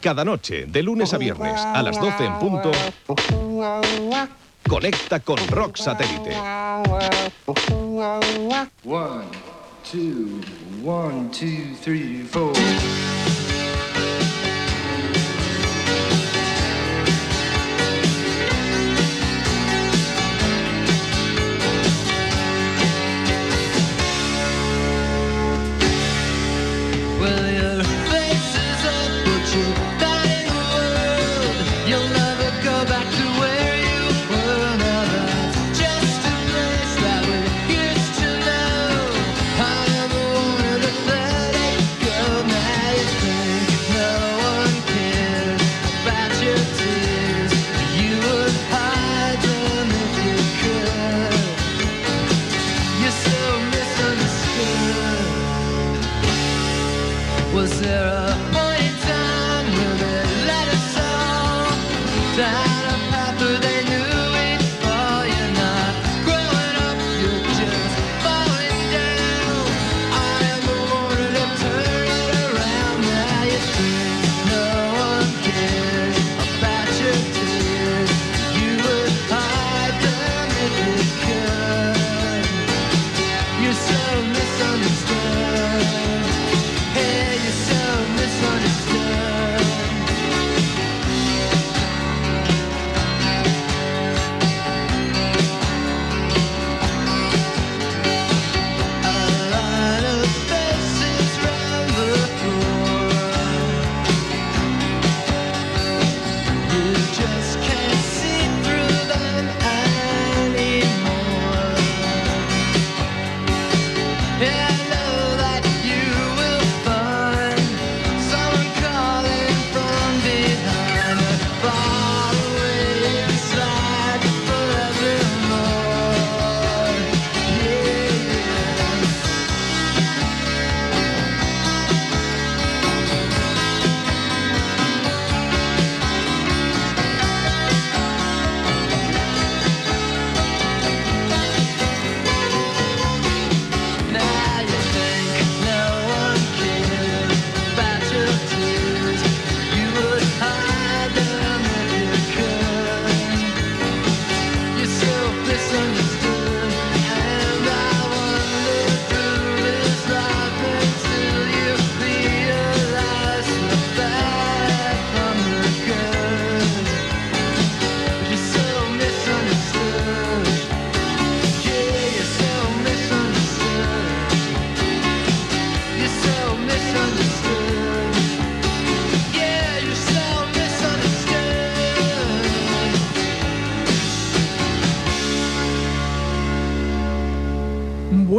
Cada noche, de lunes a viernes, a las 12 en punto, conecta con Rock Satélite. One, two, one, two, three, four.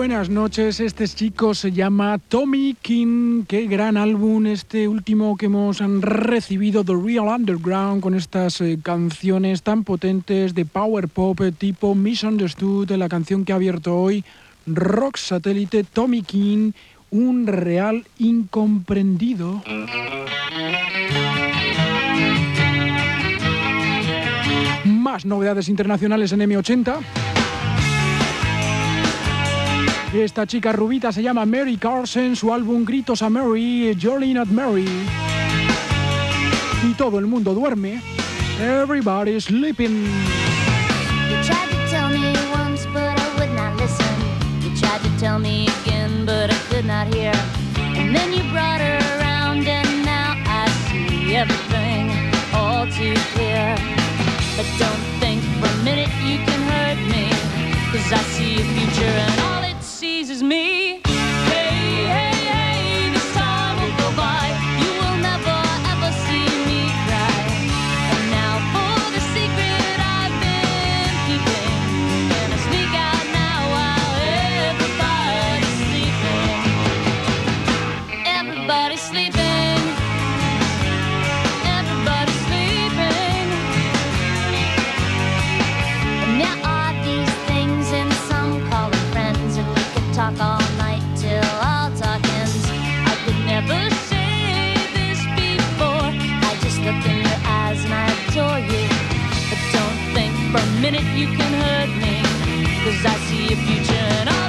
Buenas noches, este chico se llama Tommy King, qué gran álbum este último que hemos recibido, The Real Underground, con estas eh, canciones tan potentes de power pop eh, tipo Misunderstood, la canción que ha abierto hoy Rock Satélite, Tommy King, un real incomprendido. Más novedades internacionales en M80. Esta chica rubita se llama Mary Carson, su álbum Gritos a Mary, Jolly Not Mary. Y todo el mundo duerme. Everybody's sleeping. You tried to tell me once, but I would not listen. You tried to tell me again, but I could not hear. And then you brought her around, and now I see everything all too clear. But don't think for a minute you can hurt me, cause I see you can hurt me. Cause I see a future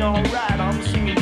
alright. I'm singing